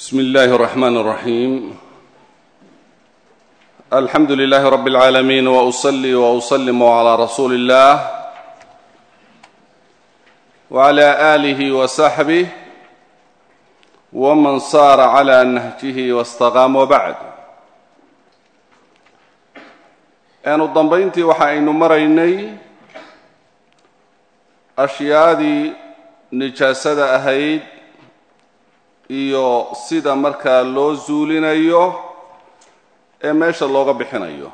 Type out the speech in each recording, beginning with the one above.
بسم الله الرحمن الرحيم الحمد لله رب العالمين واصلي واسلم على رسول الله وعلى اله وصحبه ومن صار على نهجه واستقام وبعد aanu dambayntii waxa aynu maraynay ashyaadii nijaasada ahayd iyo sida markaa loo zuulinayo ee meesha looga bixinayo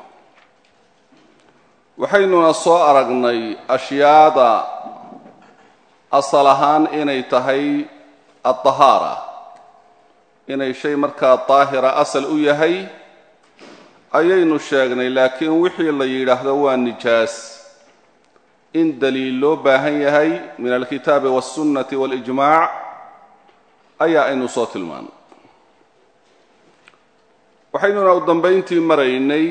waxaynuna soo aragnay ashyaada asal ahaan inay tahay addahaara inay shay markaa daahira asal u yahay ayaynu sheegnay laakiin wixii la yidhaahdo waa nijaas in daliil loo baahan yahay min alkitaabi waالsunnati waاlijmaac ayaa aynu soo tilmaanay. Waxaynuna u dambayntii maraynay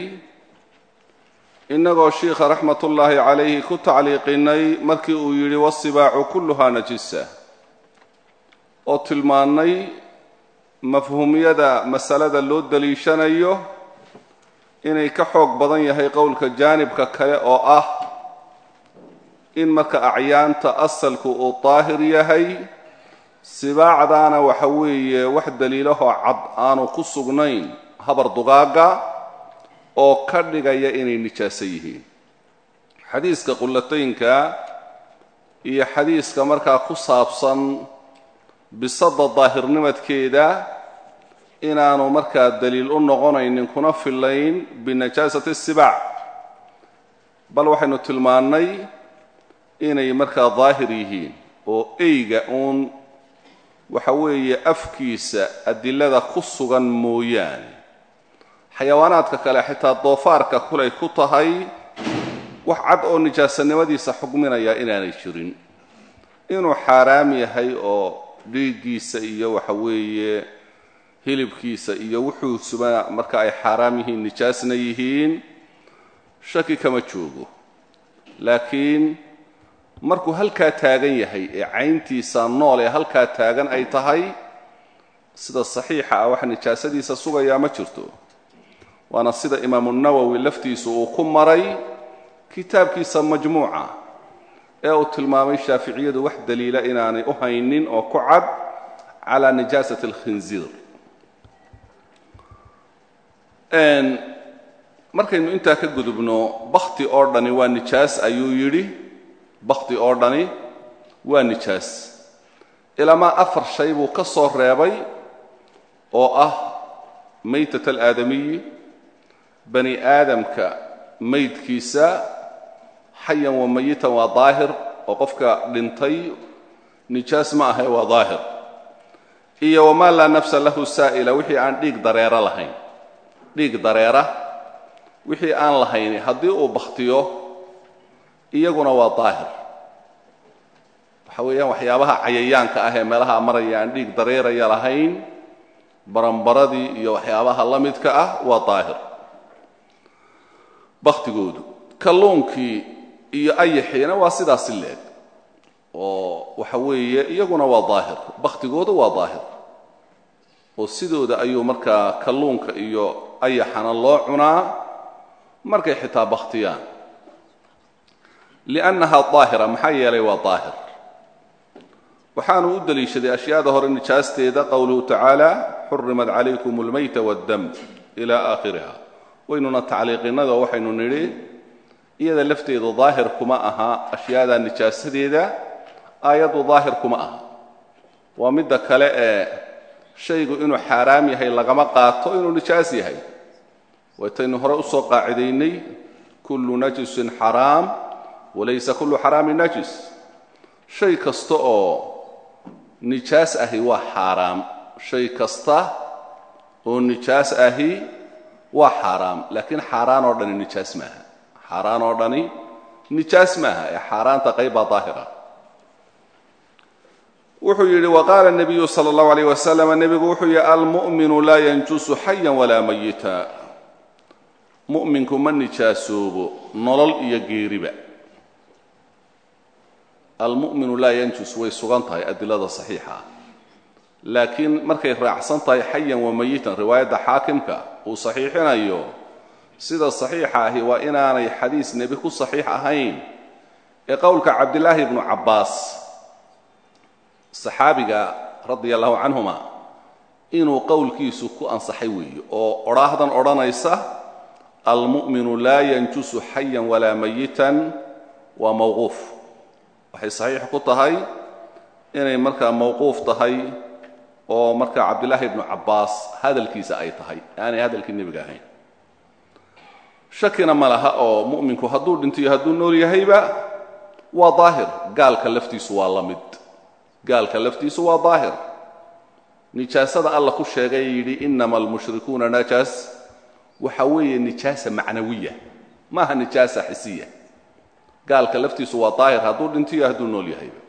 innagoo shiikha raxmatullaahi calayhi ku tacliiqinay markii uu yidhi wasibaacu kulluhaa najisa oo tilmaannay mafhuumyada masalada loo daliishanayo inay ka xoog badan yahay qowlka jaanibka kale oo ah in marka acyaanta asalku uu daahir yahay sibaacdaana waxa weeye wax daliilahoo cad aanu ku sugnayn habar dugaagga oo ka dhigaya inay nijaaso yihiin. Xadiiska qullataynka iyo xadiiska markaa ku saabsan bisada daahirnimadkeeda inaanu markaa daliil u noqonaynin kuna filayn binajaasati sibaac. Bal waxaynu tilmaannay inay markaa daahir yihiin oo eyga uun waxa weeye afkiisa adilada ku sugan mooyaane. Xayawaanaadka kale xitaa doofaarka kulay ku tahay wax cad oo nijaasanimadiisa xugminaya inaanay jirin. Inuu xaaraam yahay oo dhiiggiisa iyo waxa weeye hilibkiisa iyo wuxuusuba marka ay xaaraam yihiin nijaasna yihiin shaki kama joogo. Laakiin markuu halkaa taagan yahay ee cayntiisa nool ee halkaa taagan ay tahay sida saxiixa ah wax nijaasadiisa sugayaa ma jirto. Waana sida imaamu nawowi laftiisu uu ku maray kitaabkiisa majmuuca ee uu tilmaamay shaaficiyadu wax daliila inaanay u haynin oo ku cad calaa nijaasati alkhinziir. Markaynu intaa ka gudubno bakti oo dhani waa nijaas ayuu yidhi bakti oo dhani waa nijaas. Ilaamaa afar shay buu ka soo reebay oo ah maytat alaadamiyi bani aadamka maydkiisa xayan wa mayitan waa daahir oo qofka dhintay nijaas ma ahe waa daahir. Iyo wamaa laa nafsa lahu saa'ila wixii aan dhiig dareero lahayn. Dhiig dareera wixii aan lahayni haddii uu bakhtiyo iyaguna waa daahir. Waxa weeyaan waxyaabaha cayayaanka ah ee meelaha maraya aan dhiig dareeraya lahayn baranbaradii iyo waxyaabaha la midka ah waa daahir. Bakhtigoodu kalluunkii iyo ayaxiina waa sidaasi leeg. Oo waxa weeye iyaguna waa daahir bakhtigoodu waa daahir. Oo sidooda ayuu markaa kalluunka iyo ayaxana loo cunaa markay xitaa bakhtiyaan liannaha daahira maxaa yeelay waa daahir waxaanu u deliishaday ashyaada hore nijaasteeda qowluhu tacaala xurimat calaykum almayta waddam ila aakhiriha waynuna tacliiqinadoo waxaynu nidhi iyada lafteedu daahir kuma aha ashyaada nijaasadeeda aayaddu daahir kuma aha waa midda kale ee shaygu inuu xaaraam yahay lagama qaato inuu nijaas yahay waytaynu hore u soo qaacidaynay kullu najisin xaraam walaysa kullu xaraamin najis. Shay kasta oo nijaas ahi waa xaaraam shay kasta oo nijaas ahi waa xaaraam. Laakiin xaaraan oo dhani nijaas maaha. Xaaraan oo dhani nijaas maaha ee xaaraanta qaybbaa daahira. Wuxuu yidhi waqaala nabiyu sala allahu alayh wasalam nebigu wuxuu yihi almu'minu laa yanjusu xayan walaa mayita mu'minku ma nijaasoobo nolol iyo geeriba almu'minu laa yanjus way sugan tahay adilada saxiixa. Ah laakiin markay raacsan tahay xayan wa mayitan riwaayadda xaakimka uu saxiixinayo sida saxiixa ahi waa inaanay xadiis nebi ku saxiix ahayn. Ee qowlka cabdilaahi ibnu cabbaas saxaabiga radia allahu canhuma inuu qowlkiisu ku ansaxay weeye oo odhaahdan odhanaysa almu'minu laa yanjusu xayan walaa mayitan waa mawquuf waxay saxiix ku tahay inay markaa mawquuf tahay oo markaa cabdilaahi ibnu cabbaas hadalkiisa ay tahay aanay hadalkii nebiga ahayn. Shakina ma oo mu'minku hadduu dhinto iyo hadduu nool yahayba waa daahir. Gaalka laftiisu waa la mid. Gaalka laftiisu waa daahir. Nijaasada alla ku sheegay yidhi inama almushrikuuna najaas. Waxa weeye nijaasa macnawiya. Maaha nijaasa xisiya gaalka laftiisu waa daahir hadduu dhinto iyo hadduu nool yahayba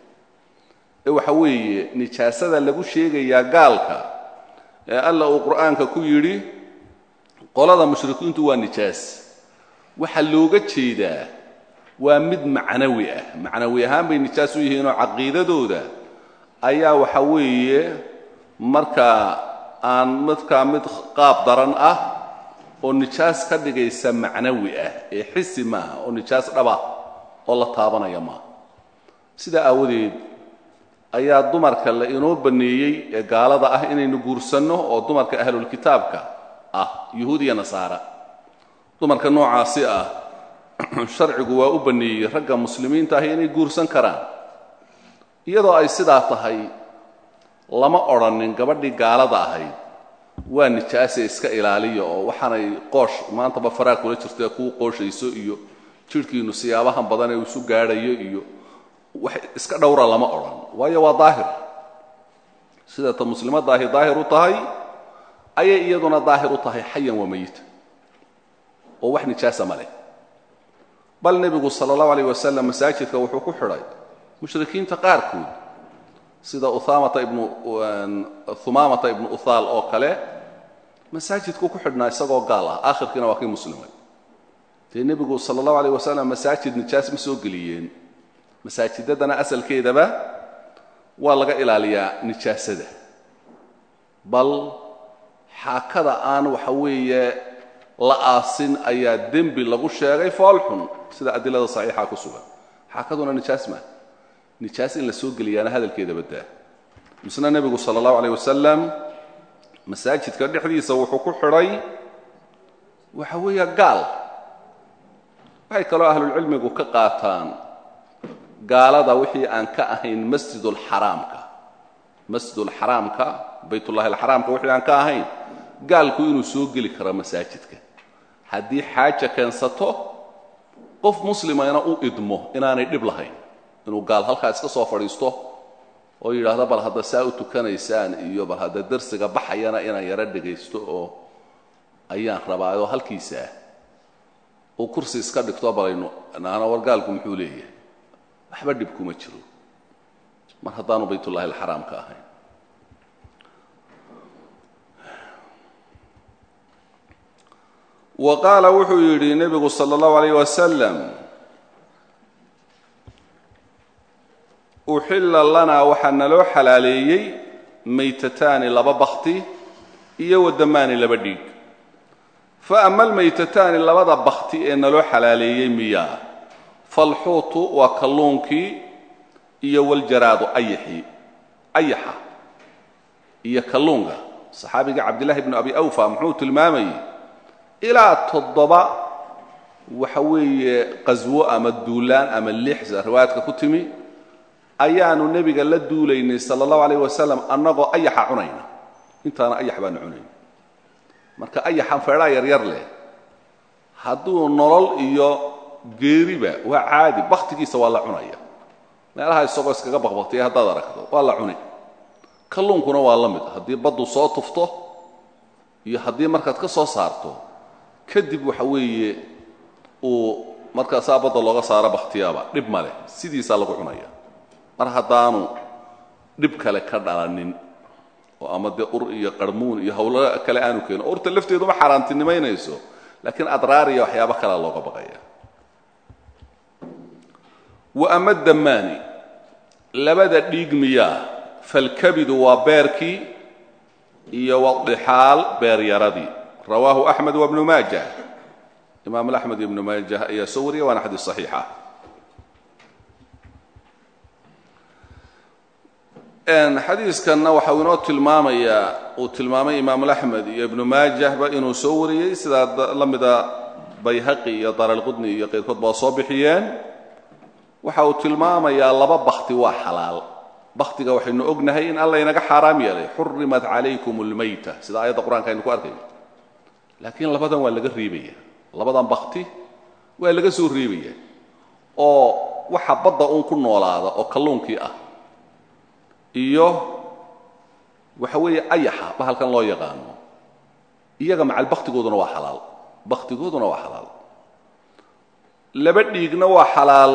ee waxa weeye nijaasada lagu sheegayaa gaalka ee alla uu qur'aanka ku yidhi qolada mushrikiintu waa nijaas. Waxaa looga jeedaa waa mid macnawi ah. Macnawi ahaan bay nijaas u yihiinoo caqiidadooda. Ayaa waxa weeye markaa aan markaa mid qaab daran ah oo nijaas ka dhigaysa macnawi ah ee xisi maaha oo nijaas dhaba oo la taabanaya maaha sidaa aawadeed ayaa dumarka la inoo banneeyey ee gaalada ah inaynu guursanno oo dumarka ahlulkitaabka ah yuhuud iyo nasaara. Dumarka noocaasi ah sharcigu waa u banneeyey ragga muslimiinta ah inay guursan karaan. Iyadoo ay sidaa tahay lama odhanin gabadhii gaalada ahayd waa nijaase iska ilaaliya oo waxaanay qoosh maantaba faraa kula jirtae kuu qooshayso iyo jidhkiinnu siyaabahan badan ee isu gaadhayo iyo wax iska dhowra lama odhan. Waayo waa daahir. Sida ta muslimadaahi daahir u tahay ayay iyaduna daahir u tahay xayan waa mayita oo wax nijaasa ma leh. Bal nebigu sala allahu alayh wasalam masaajidka wuxuu ku xidhay mushrikiinta qaarkood. Sida uhaamata ibnu humaamata ibnu uthaal oo kale masaajidku ku xidhnaa isagoo gaal ah. Aakhirkiina waa kii muslimay dee nebigu sala allahu alayh wasalam masaajid nijaas ma soo geliyeen. Masaajidadana asalkeedaba waa laga ilaaliyaa nijaasada. Bal xaakada aan waxa weeye la aasin ayaa dembi lagu sheegay foolxun sida adilada saxiixa ku sugan. Xaakaduna nijaas maa nijaas in la soo geliyaana hadalkeeda baddaa misna nebigu sala allahu alayh wasalam masaajidka dhexdiisa wuxuu ku xidhay waxa weeya gaal waxay kaloo ahlulcilmigu ka qaataan gaalada wixii aan ka ahayn masjidulxaraamka masjidulxaraamka baytullahi alxaraamka wixii aan ka ahayn gaalku inuu soo geli karo masaajidka. Haddii xaaja keensato qof muslimana u idmo inaanay dhib lahayn. Inuu gaal halkaa iska soo fadhiisto oo yidhaahdo bal hadda saa u tukanaysaan iyo bal hadda darsiga baxayana inaan yaro dhegaysto oo ayaan rabaayoo halkiisa ah uu kursi iska dhigto balayno naana war gaalku muxuu leeyahay? Waxba dhib kuma jiro. Mar haddaanu baytullahi alxaraamka ahayn. Wa qaala wuxuu yidhi nebigu sala allahu alayh wasalam uxilla lanaa waxaa naloo xalaaleeyey maytataani laba bakti iyo wadamaani laba dhiig fa ama almaytataani labada bakti ee naloo xalaaleeyey miyaa falxuutu waa kalluunkii iyo waljaraadu ayaxii ayaxa iyo kalluunka. Saxaabiga cabdillahi bnu abi awfa muxuu tilmaamayey ilaa toddoba waxa weeye qaswo ama duulaan ama lixsa riwaayadka ku timi ayaanu nebiga la duulaynay sala allahu alayh wasalam annagoo ayaxa cunayna. Intaana ayax baanu cunayna marka ayaxan feedhaa yaryar leh. Hadduu nolol iyo geeriba waa caadi bakhtigiisa waa la cunaya. Meelaha isagoo iskaga baqbaqtiya haddaad aragto waa la cuni. Kalluunkuna waa la mid. Haddii baddu soo tufto iyo haddii markaad ka soo saarto kadib waxa weeye uu markaasaa badda looga saaro bakhtiyaaba dhib ma leh. Sidiisaa lagu cunaya. Mar haddaanu dhib kale ka dhalanin oo ama dee ur iyo qarmuun iyo hawlo kale aanu keenin urta lafteeduma xaaraantinimaynayso laakiin adraar iyo waxyaabo kalea looga baqaya. Wa ama damaani labada dhiig miyaa falkabidu waa beerkii iyo wadixaal beeryaradii rawaahu axmed wabnu maajah imaam axmed ibnu maajah ayaa soo wariyay waana xadiis saxiixa xadiiskanna waxa uu inoo tilmaamayaa uu tilmaamay imaam axmed iyo ibnu maajahba inuu soo wariyey sidaa la mida bayhaqi iyo daralqudni iyo qayrkood baa soo bixiyeen. Waxa uu tilmaamayaa laba bakti waa xalaal. Baktiga waxaynu ognahay in alla inaga xaaraam yeelay. Xurimat calaykum اlmayta sida aayadda qur'aanka aynu ku arkayno laakiin labadan waa laga reebaya labadan bakti waa laga soo reebaya oo waxa badda uun ku noolaada oo kalluunkii ah iyo waxa weeye ayaxa bahalkan loo yaqaano. Iyaga macal baktigooduna waa xalaal. Baktigooduna waa xalaal. Laba dhiigna waa xalaal.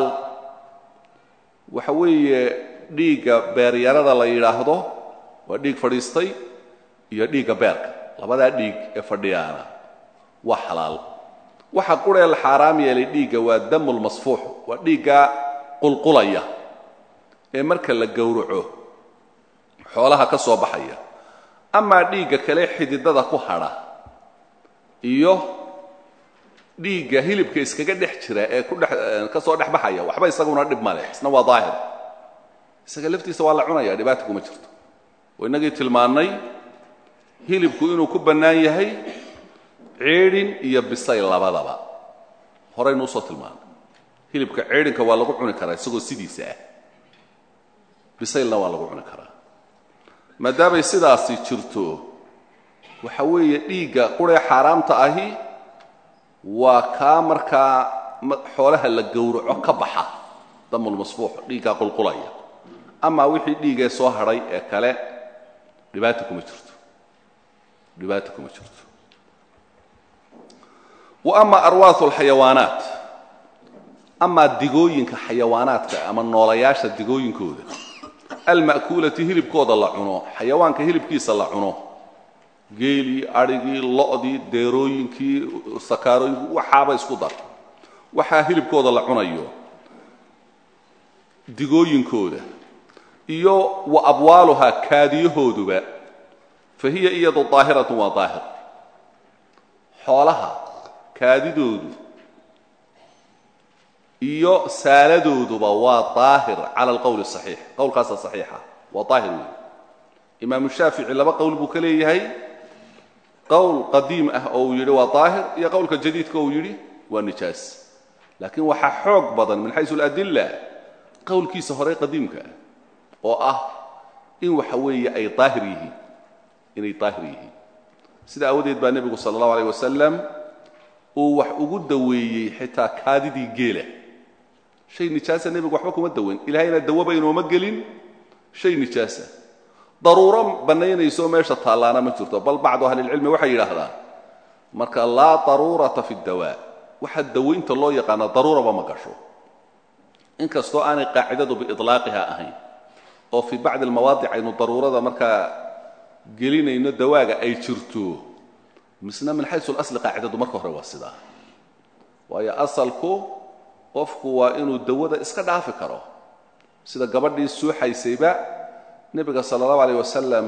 Waxa weeye dhiigga beeryarada la yidhaahdo waa dhiig fadhiistay iyo dhiigga beerka. Labadaa dhiig ee fadhiyaana waa xalaal. Waxa quree la xaaraam yeelay dhiigga waa damulmasfuux waa dhiigga qulqulaya ee marka la gowraco xoolaha ka soo baxaya. Amaa dhiigga kale xididada ku hadha iyo dhiigga hilibka iskaga dhex jira ee ku dhex ka soo dhex baxaya waxba isaguna dhib male isna waa daahir. Isaga laftiisa waa la cunaya dhibaata kuma jirto. Oo innagii tilmaannay hilibku inuu ku bannaan yahay ceedhin iyo bisayl labadaba. Horaynu u soo tilmaannay hilibka ceedhinka waa lagu cuni karaa isagoo sidiisa ah. Bisaylna waa lagu cuni karaa maadaamay sidaasi jirto waxa weeye dhiigga quree xaaraamta ahi waa kaa markaa xoolaha la gowraco ka baxa damulmasfuux dhiiggaa qulqulaya. Amaa wixii dhiigee soo hadhay ee kale dhibaata kuma jirto. Dhibaata kuma jirto. Wa ama arwaahu alxayawaanaat amaa digooyinka xayawaanaadka ama noolayaasha digooyinkooda alma'kuulati hilibkooda la cuno xayawaanka hilibkiisa la cuno. Geelii adhigii lo'dii deerooyinkii sakaarooyinkii waxaaba isku dar. Waxaa hilibkooda la cunayo digooyinkooda iyo wa abwaaluhaa kaadiyahooduba. Fa hiya iyadu daahiratun waa daahir. Xoolaha kaadidoodu iyo saaladooduba waa daahir cala alqowli saxiix. Qowlkaasa saxiixa waa daahir weey imaamu shaafici laba qowl buu ka leeyahay. Qowl qadiim ah oo uu yidhi waa daahir iyo qowlka jadiidka uu yidhi waa nijaas. Laakiin waxaa xoog badan min xaysu aladilla qowlkiisa hore qadiimka ah oo ah in waxa weeye ay daahir yihiin. Inay daahir yihiin. Sida aawadeed baa nebigu sala allahu alayh wasalam uu wax ugu daweeyey xitaa kaadidii geela shay nijaasa nebigu waxba kuma daweyn ilahayna dawaba inooma gelin. Shay nijaasa. Daruuro bannaynayso meesha taallaana ma jirto. Bal bacdu ahlilcilmi waxay yidhaahdaan marka laa daruurata fi ddawaa waxa dawaynta loo yaqaana daruuraba ma gasho. Inkastoo aanay qaacidadu biiطlaaqiha ahayn oo fii bacdi almawaadic aynu daruurada markaa gelinayno dawaaga ay jirto misna min xaysu اlasli qaacidadu marka hore waa sidaa. Waayo asalku qofku waa inuu dawada iska dhaafi karo. Sida gabadhii suuxaysayba nebiga sala allahu alayh wasalam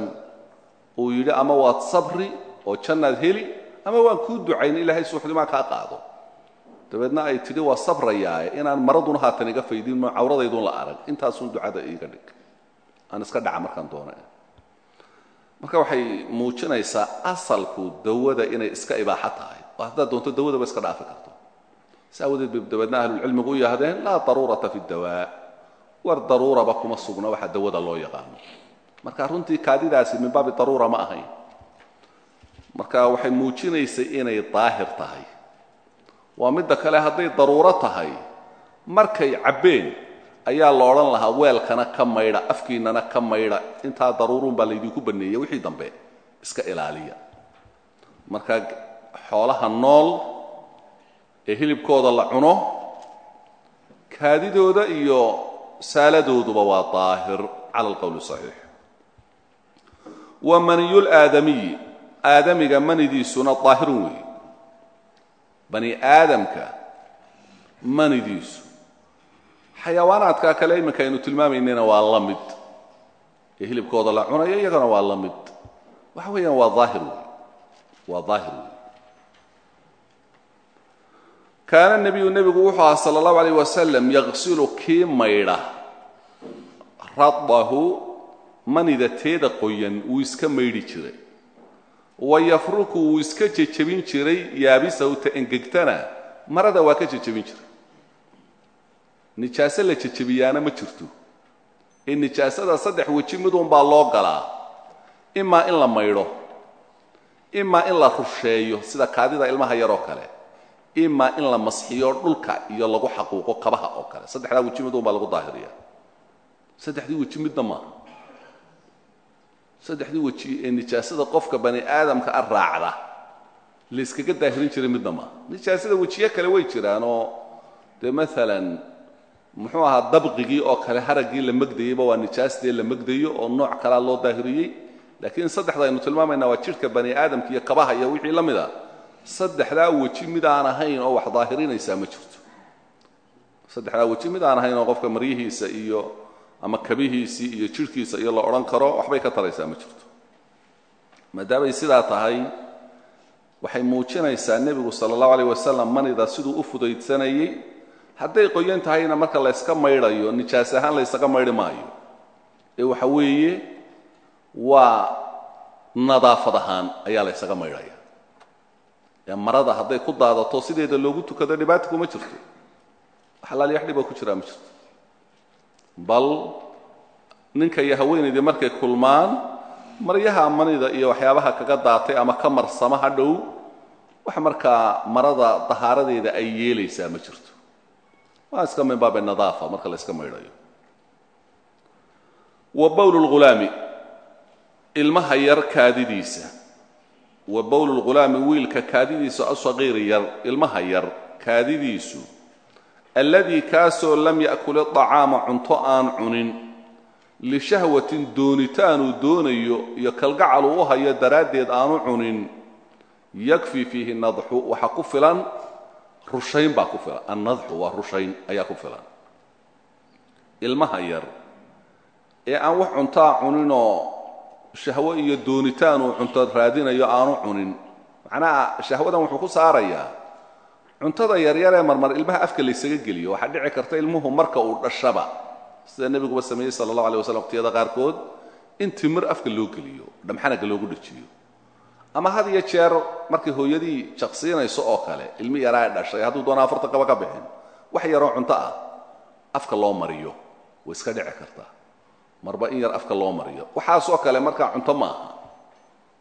uu yidhi ama waad sabri oo jannaad heli ama waan kuu ducayn ilaahay suuxdimaa kaa qaado. Dabeedna ay tidhi waa sabrayaae inaan maraduna haatan iga faydinno cawradaydun la arag. Intaasun ducada iiga dhig. Aan iska dhaca markaan doona marka waxay muujinaysaa asalku dawada inay iska ibaaxo tahay. Oo doonto dawadaba iska dhaafi karto si aawadeed bay dabeedna ahlulcilmigu u yidhahdeen laa daruurata fi dawaa. War daruuraba kuma sugna waxa dawada loo yaqaano. Marka runtii kaadidaasi min baabi daruura ma ahayn. Marka waxay muujinaysay inay daahir tahay. Waa midda kale hadday daruuro tahay markay cabbeen ayaa la odhan lahaa weelkana ka maydha afkiinnana ka maydha intaa daruuruun baa laydinku banneeya wixii dambe iska ilaaliya. Marka xoolaha nool ee hilibkooda la cuno kaadidooda iyo saaladooduba waa daahir cala alqowli saxiix. Wa maniyul aadamiyi aadamiga manidiisuna daahirun weeye. Bani aadamka manidiisu xayawaanaadka kale iminka aynu tilmaamaynayna waa la mid. Ee hilibkooda la cunayo iyagana waa la mid. Waxa weeyaan waa daahir wey waa daahir wey kaana nebiyu nebigu wuxuu ahaa sala allahu alayh wasalam yaqsilu kii maydha. Radahu manida teeda qoyan wuu iska maydhi jiray. Wa yafruku wuu iska jejebin jiray yaabisahu ta engegtana marada waa ka jejebin jiray. Nijaaso la jejebiyaana ma jirto. Ee nijaasada saddex weji midunbaa loo galaa. Imaa in la maydho. Imaa in la rusheeyo sida kaadida ilmaha yaroo kale imaa in la masxiyo dhulka iyo lagu xaquuqo kabaha oo kale. Saddexdaa weji midunbaa lagu daahiriya saddexdii weji midna maaha saddexdii weji ee nijaasada qofka bani aadamka a raacda layskaga daahirin jiray midna maaha nijaasada wejiyo kale way jiraanoo dee maalan muxuu ahaa dabqigii oo kale haraggii la megdayeyba waa nijaastee la megdayo oo nooc kalea loo daahiriyey. Laakiin saddexda aynu tilmaamaynaa waa jidhka bani aadamka iyo kabaha iyo wixii la mid a saddexdaa weji mid aan ahayn oo wax daahirinaysaa ma jirto. Saddexdaa weji mid aan ahayn oo qofka maryihiisa iyo ama kabihiisii iyo jidhkiisa iyo la odhan karo waxbay ka taraysaa ma jirto. Maadaamay sidaa tahay waxay muujinaysaa nebigu sala allahu alayh wasalam manida siduu u fudaydsanayey hadday qoyan tahayna marka layska maydhayo nijaas ahaan laysaga maydhi maayo. Ee waxa weeye waa nadaafad ahaan ayaa laysaga maydhaya marada hadday ku daadato sideeda loogu tukado dhibaata kuma jirto. Waxalaaliyax dhiboo ku jiraa ma jirto. Bal ninka iyo haweenaydii markay kulmaan maryaha manida iyo waxyaabaha kaga daatay ama ka marsama ha dhow wax markaa marada dahaaradeeda ay yeelaysaa ma jirto. Waa iska min baabi nadaafa marka la iska maydhayo. Wa bowl lghulaami ilmaha yar kaadidiisa wa bowl lghulaami wiilka kaadidiisa asaqiiri yar ilmaha yar kaadidiisu alladii kaasoo lam ya'kul iطacaama cunto aan cunin lishahwatin doonitaanuu doonayo iyo kalgacaluu u hayo daraaddeed aanu cunin yakfi fiihi nadxu waxa ku filan rushayn baa ku filan annadxu waa rushayn ayaa ku filan. Ilmaha yar ee aan wax cuntaa cuninoo shahwo iyo doonitaan uu cunto raadinayo aanu cunin. Macnaha shahwadan wuxuu ku saarayaa. Cuntada yaryaree marmar ilmaha afka laysaga geliyo waxaa dhici karta ilmuhu marka uu dhashaba. Sida nebiguba sameeyey sala allahu alay waslam waqtiyada qaarkood in timir afka loo geliyo dhamxanaga loogu dhajiyo. Ama had iyo jeer markay hooyadii jaqsiinayso oo kale ilmi yaraa dhashay hadduu doona afarta qaba ka bixin wax yaroo cunto ah afka loo mariyo way iska dhici kartaa marba in yar afka loo mariyo. Waxaasoo kale markaa cunto ma aha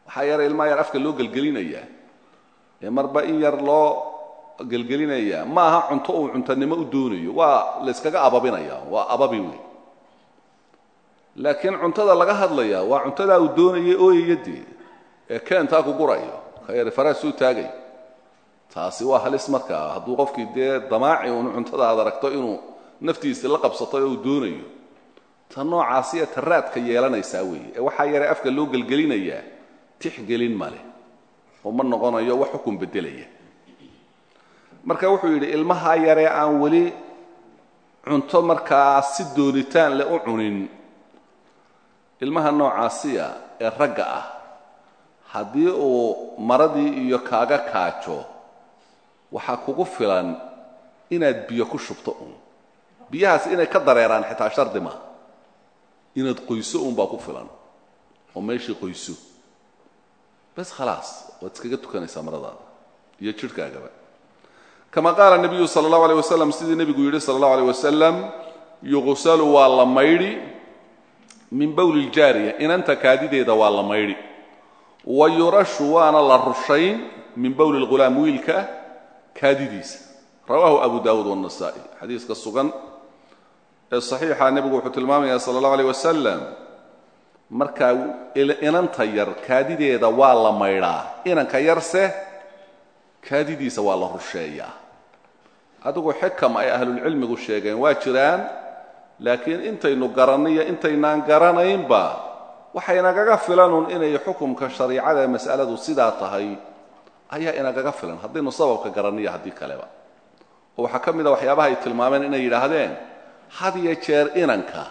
waxaa yara ilmaa yar afka loo gelgelinayaa marba in yar loo gelgelinayaa ma aha cunto uu cuntonimo u doonayo. Waa layskaga ababinaya waa ababi wey laakiin cuntada laga hadlaya waa cuntadaa uu doonaya ooyayadee ee keentaa ku gurayo. Khayr faraasuu taagay. Taasi waa halis markaa. Hadduu qofkii dee damaaci uun cuntada aad aragto inuu naftiisii la qabsato oo uu doonayo ta noocaasiya taraadka yeelanaysaa weeye. Ee waxaa yare afka loo gelgelinayaa tixgelin ma leh oo ma noqonayo wax xukun beddelaya. Marka wuxuu yidhi ilmahaa yaree aan weli cunto markaa si doonitaan leh u cunin. Ilmaha noocaasiya ee ragga ah haddii uu maradii iyo kaaga kaajo waxaa kugu filan inaad biyo ku shubto uun biyahaas inay ka dareeraan xitaa shardi maaha inaad qoyso uun baa ku filan oo meeshii qoyso. Bas khalaas waad iskaga tukanaysaa maradaada iyo jidhkaagaba. Kama qaala nebiyu sala allahu aleyh wasalam sidii nebigu yidhi sala allahu aleyh wasalam yuqsalu waa la maydhi min bowli ljaariya inanta kaadideeda waa la maydhi wa yurashu waana la rushayn min bowli lghulaam wiilka kaadidiisa. Rawaahu abu daawuud wannasaa'i xadiiska sugan ee saxiixa nebigu wuxuu tilmaamaya sala allahu aleyh wasalam markaa inanta yar kaadideeda waa la maydhaa inanka yarse kaadidiisa waa la rusheeyaa. Adigu xikam ay ahlulcilmigu sheegeen waa jiraan laakiin intaynu garanniyo intaynaan garanaynba waxay inagaga filanun inay xukumka shariicada mas'aladu sidaa tahay ayaa inagaga filan. Haddaynu sababka garanniyo haddii kaleba. Oo waxaa ka mid a waxyaabaha ay tilmaameen inay yidhaahdeen had iyo jeer inanka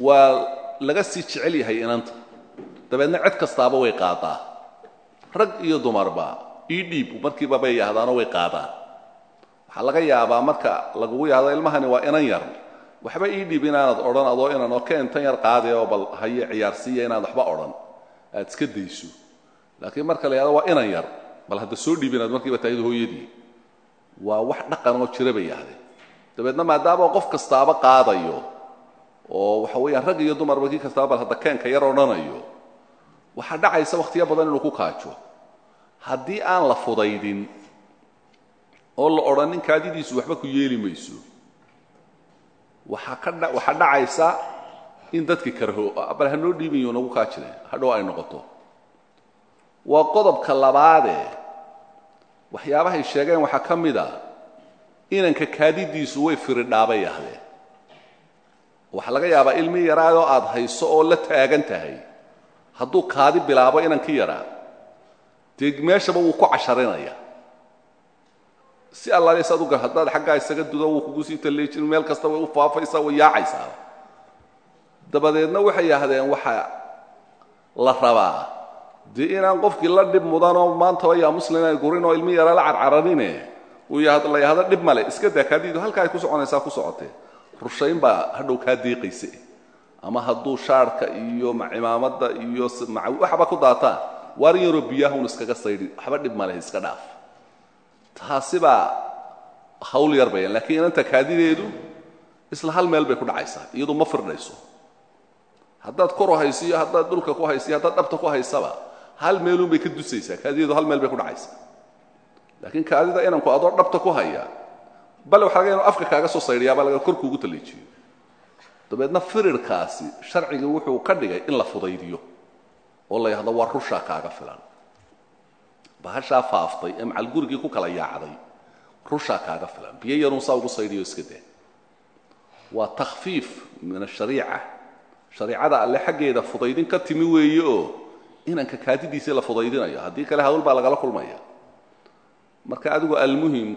waa laga sii jecel yahay inanta. Dabeedna cid kastaaba way qaadaa. Rag iyo dumarba ii dhiib markiiba bay yahdaanoo way qaadaan waxaa laga yaabaa marka lagugu yahdo ilmahani waa inan yar. Waxba ii dhiib inaanad odhan adoo inan oo keentan yar qaadi oo bal haye ciyaarsiiya inaad waxba odhan. Aad iska dayso. Laakiin marka la yahdo waa inan yar bal hadda soo dhiib inaad markiiba tahid hooyadii. Waa wax dhaqan oo jira bay yahdeen dabeedna maadaama qof kastaaba qaadayo oo waxa weeyaan rag iyo dumarba kii kastaaba bal hadda keenka yar odhanayo waxaa dhacaysa wakhtiyo badan inuu ku kaajo. Haddii aan la fudaydin oo la odhanin kaadidiisu waxba ku yeeli mayso waxaa ka dha waxaa dhacaysa in dadkii karho bal ha noo dhiibayo nagu kaajine hadhow ay noqoto. Waa qodobka labaadee waxyaabahay sheegeen waxaa ka mid a inanka kaadidiisu way firidhaabay yahdeen waxaa laga yaabaa ilmi yaraadoo aad hayso oo la taagan tahay. Hadduu kaadi bilaabo inankii yaraa dee meeshaba ku casharinaya si allaale saad u gar haddaad xaggaa isaga dudo wuu kugu sii talleejin meel kasta way u faafaysaa way yaacaysaa. Dabadeedna waxay yidhahdeen waxaa la rabaa dee inaan qofkii la dhib mudanoo maantaba yaa muslim gurin oo ilmi yara la carcaranine uu la yahdo dhib male iska daa ay ku soconaysaa ku socotee. Rushayn baa hadhow kaa deeqaysa ama hadduu shaarhka iyo cimaamada iyo waxba ku daataan. Waarin yaroo biyaahun iskaga saydhi waxba dhib maleh iska dhaaf. Taasi baa hawl yar bayan. Lakiin inanta kaadideedu isla hal meel bay ku dhacaysaa. Iyadu ma firdhayso. Haddaad koru hayso iyo haddaad dhulka ku hayso iyo haddaad dhabta ku haysaba hal meelun bay ka dusaysaa. Kaadideedu hal meel bay ku dhacaysaa laakiin kaadida inanku adoo dhabta ku haya bale waxa laga inu afka kaaga soo saydhiyaabaa laga kor kuugu talleejiyo dabeedna firirkaasi sharciga wuxuu ka dhigay in la fudaydiyo oo la yahdo waa rushaa kaaga filan. Bahashaa faaftay ee macal gurigii ku kala yaacday rushaa kaaga filan. Biyo yarun saa ugu saydhiyo iska daa waa takhfiif min ashariica shariicada alle xaggeeda fudaydin ka timi weeye oo inanka kaadidiisii la fudaydinayo. Haddii kale hawl baa lagala kulmaya marka adigu almuhim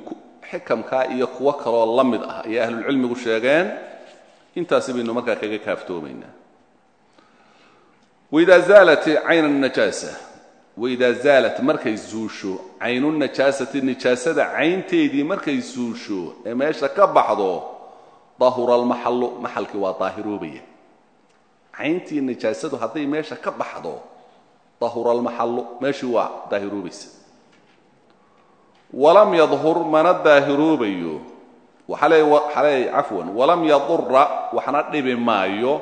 xikamkaa iyo kuwo kaloo la mid ah ayay ahlulcilmigu sheegeen intaasi baynu markaa kaga kaaftoomaynaa waidaa zaalat cayn najaasa waidaa zaalat markay zuusho caynunajaasati nijaasada caynteedii markay zuusho ee meesha ka baxdo dahura almaxallu maxalkii waa daahiroobaya. Cayntii nijaasadu hadday meesha ka baxdo dahura almaxallu meeshii waa daahiroobaysa walam yadhur mana daahiroobayo. Leeyahay cafwan walam yadura waxna dhibi maayo.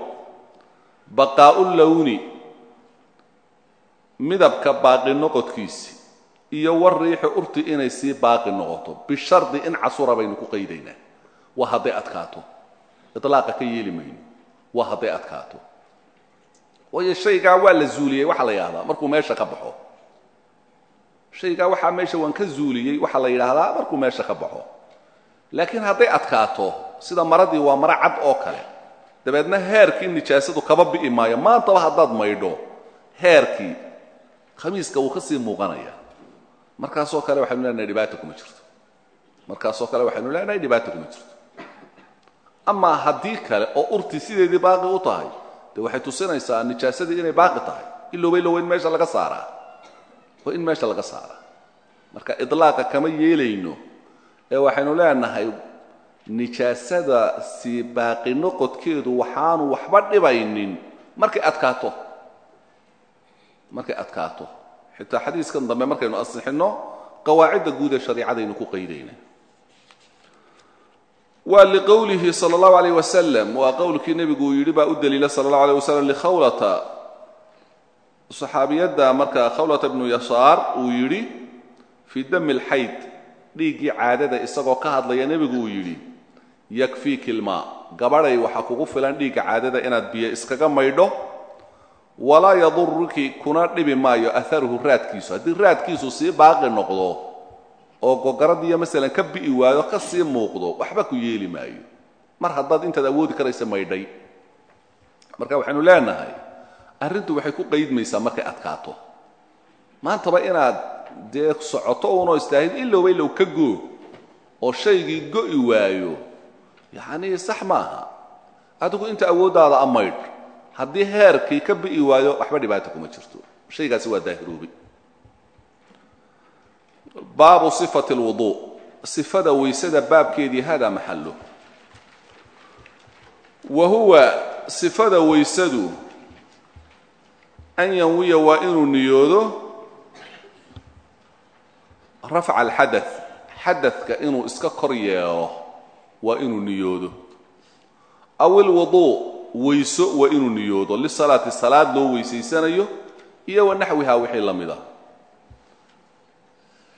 Baqaa'u lowni midabka baaqi noqodkiisi iyo war riixi urti inay sii baaqi noqoto. Bishardi in casura baynu ku qaydaynaa waa hadday adkaato. Ilaaqa ka yeeli mayno. Waa hadday adkaato. Waayo shaygaa waa la zuuliyey waxaa la yidhahdaa markuu meesha ka baxo shaygaa waxaa meesha waan ka zuuliyey waxaa la yidhaahdaa markuu meesha ka baxo. Laakiin hadday adkaato sida maradii waa maro cad oo kale. Dabeedna heerkii nijaasadu kaba bi'i maayo. Maantaba haddaad maydho heerkii khamiiska wuu ka sii muuqanaya. Markaasoo kale waxaynu leenahay dhibaata kuma jirto. Markaasoo kale waxaynu leenahay dhibaata kuma jirto. Amaa haddii kale oo urti sideedii baaqi u tahay dee waxay tusinaysaa nijaasadii inay baaqi tahay. Ilowba ilowa in meesha laga saaraa waa in meesha laga saaraa marka idlaaqa kama yeelayno ee waxaynu leenahay nijaasada sii baaqi noqodkeedu waxaanu waxba dhibaynin. Markay adkaato. Markay adkaato. Xitaa xadiiskan dambe markaynu asixinno qawaacidda guud ee shariicadaynu ku qaydayna. Waa liqowlihi sala allahu alayh wasalam waa qowlkii nebigu uu yidhi baa u daliila likhawlata saxaabiyadda markaa khawlata bnu yasaar uu yidhi fii dami lxayd dhiiggii caadada isagoo ka hadlaya nebigu uu yidhi yakfiiki ilmaa gabadhay waxaa kugu filan dhiigga caadada inaad biyo iskaga maydho walaa yaduruki kuna dhibi maayo aharuhu raadkiisu haddii raadkiisu sii baaqi noqdo oo gogaradiiyo masalan ka bi'i waayo ka sii muuqdo waxba ku yeeli maayo. Mar haddaad intaad awoodi karaysa maydhay. Marka waxaynu leenahay arrintu waxay ku qaydmaysaa markay adkaato. Maantaba inaad dee socoto uunoo istaahid ilowba ilow ka goo oo shaygii go'i waayo yacnii sax maaha. Adigu inta awooddaada a haddii heerkii ka bi'i waayo waxba dhibaato kuma jirto. Shaygaasi waa daahiroobi baabu sifati alwuduu sifada weysada baabkeedii hada maxallo. Wa huwa sifada weysadu an yanwiya waa inuu niyoodo rafca alxadath xadadka inuu iska kor yeelo waa inuu niyoodo aw ilwuduu weyso waa inuu niyoodo lisalaati salaad loo weysaysanayo iyo wa naxwihaa wixii la mida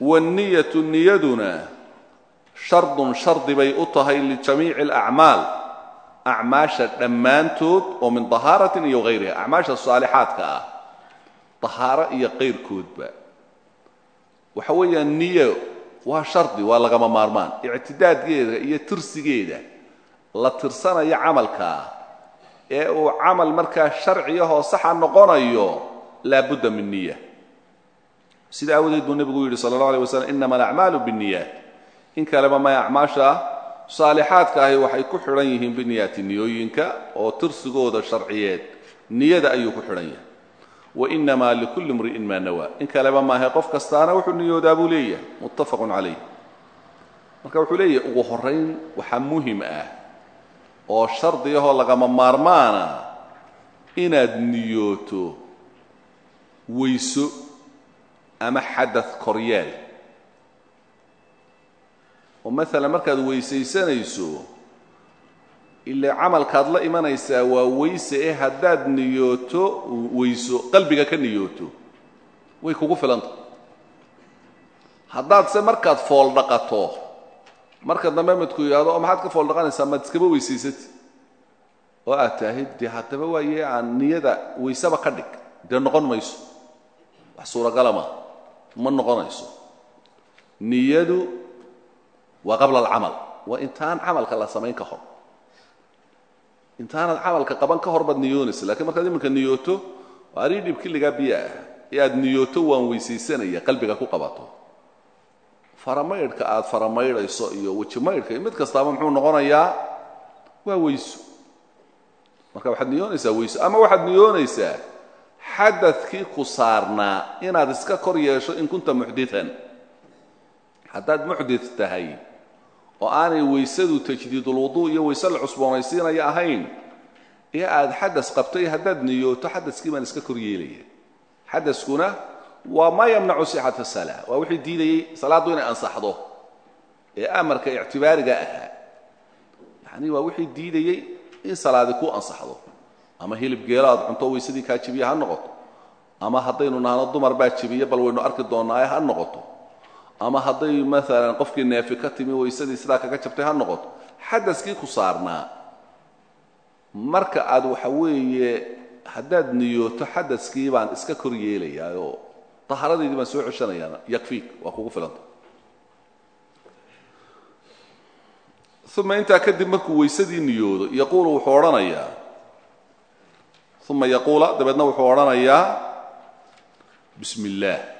wanniyatu niyaduna shardun shardi bay u tahay lijamiici alacmaal acmaasha dhammaantood oo min dahaaratin iyo hayriha acmaasha saalixaadka ah dahaaro iyo qayrkoodba waxa weeyaan niyo waa shardi waa lagama maarmaan ictidaadgeeda iyo tirsigeeda la tirsanayo camalkaa ee uu camal markaa sharciyahoo saxa noqonayo laabudda min niya sida aawadeed buu nebigu yidhi sala allah alay waslm inama alacmaalu binniyaat in kaleba may acmaasha saalixaadka ahi waxay ku xidhan yihiin biniyaati niyooyinka oo tirsigooda sharciyeed. Niyada ayuu ku xidhan yahay. Wainamaa likulli imri'in maa nawaa. In kaleba maahe qof kastaana wuxuu niyoodaa buu leeyahay. Muttafaqun calayh. Marka wuxuu leeyahay ugu horayn waxaa muhiim ah oo shardigahoo lagama maarmaana inaad niyooto weyso ama xadad koryaal oo maalan markaad weysaysanayso ilaa camalkaad la imanaysaa waa weyse ee haddaad niyooto weyso qalbiga ka niyooto way kugu filanta. Haddaad se markaad fool dhaqato marka dambe midku yidhahdo oo maxaad ka fool dhaqanaysaa? Maad iskaba weysaysati oo aad taahid dee haddaba waaye aan niyada weysaba ka dhig. Dee noqon mayso. Wax suuragala maa ma noqonayso. Niyadu waa qabla alcamal. Waa intaan camalka la samayn ka hor. Intaanaad camalka qaban ka hor baad niyoonaysa lakiin markaad iminka niyooto oo arii dhib killigaa biyo ah. Ee aad niyooto waan weysaysanaya qalbiga ku qabato. Faramaydhka aad faramaydhayso iyo weji maydhka iyo mid kastaaba muxuu noqonayaa waa weyso marka waxaad niyoonaysaa weyso ama waxaad niyoonaysaa xadadkii ku saarnaa inaad iska kor yeesho in kunta muxditan haddaad muxdit tahay oo aanay weysadu tajdiidulwuduu iyo weyse la cusboonaysiinaya ahayn ee aad xadas qabtay haddaad niyooto xadaskii baan iska kor yeelaya xadaskuna waa maa yamnacu sixata salaa waa wixii diidayey salaaddu inay ansaxdo ee amarka ictibaariga ahaa. Yacni waa wixii diidayey in salaadi ku ansaxdo. Ama hilib geelo aad cunto weysadii kaa jibiya ha noqoto ama haddaynu nahno dumar baa jibiya bal waynu arki doonnaaye ha noqoto ama hadday maalan qofkii neefi ka timi weysadii sidaa kaga jabtay ha noqoto. Xadaskii ku saarnaa. Marka aad waxa weeye haddaad niyooto xadaskii baan iska kor yeelayaayoo. Tahaaradeydii baan soo ceshanayaa. Yakfiik waa kugu filanta uma intaa kadib markuu weysadii niyoodo yaquulu wuxuu odhanayaa. Uma yaquula dabeedna wuxuu odhanayaa bismi illaah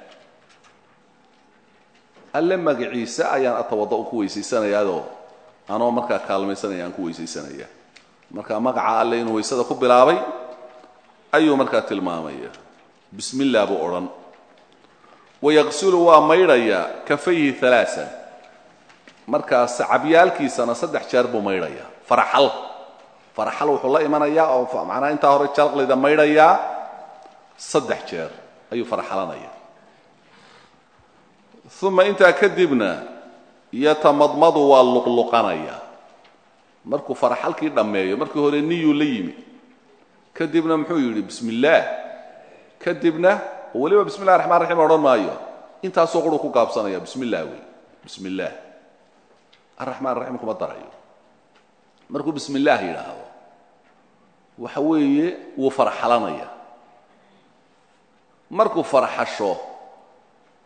alle magaciise ayaan atawada ku weysaysanayaadoo anoo markaa kaalmaysanaya ku weysaysanaya. Marka magaca alle inuu weysada ku bilaabay ayuu markaa tilmaamaya. Bismi buu odhan. Wayaqsulu waa maydhayaa kafayhi alaaan markaa sacabyaalkiisana saddex jeer buu maydhayaa faraxal faraxal wuxuu la imanayaa oo macnaha intaa hore jalqlida maydhayaa saddex jeer ayuu faraxalanaya uma intaa kadibna yatamadmadu waa luqluqanaya. Markuu faraxalkii dhammeeyo markii hore niyuu la yimi. Kadibna muxuu yidhi bismi illaah kadibna weliba bismi llahi raxmaan raxiim odhan maayo. Intaasoo quruu ku gaabsanaya bismi illah wey bismi illaah araxmaan raxiim kuma darayo. Markuu bismi illaah yidhaahdo waxa weeye wuu farxalanaya markuu farxasho